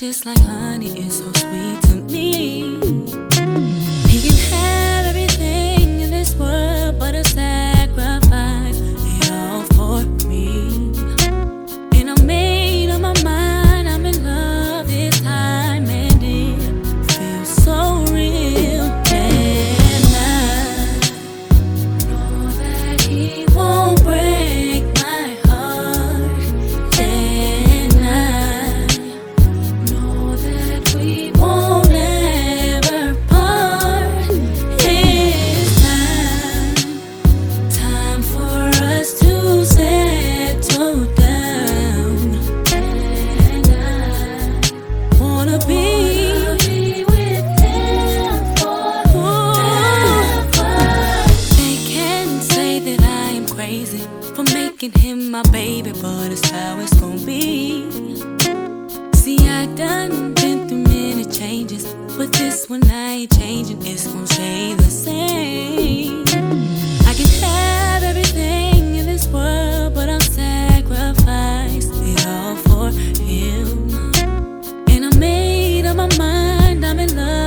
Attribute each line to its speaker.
Speaker 1: just like honey, it's so sweet crazy for making him my baby, but it's how it's gonna be. See, I done been through many changes, but this one I ain't changing. It's gonna stay the same. I can have everything in this world, but I'll sacrifice it all for him. And I made up my mind, I'm in love.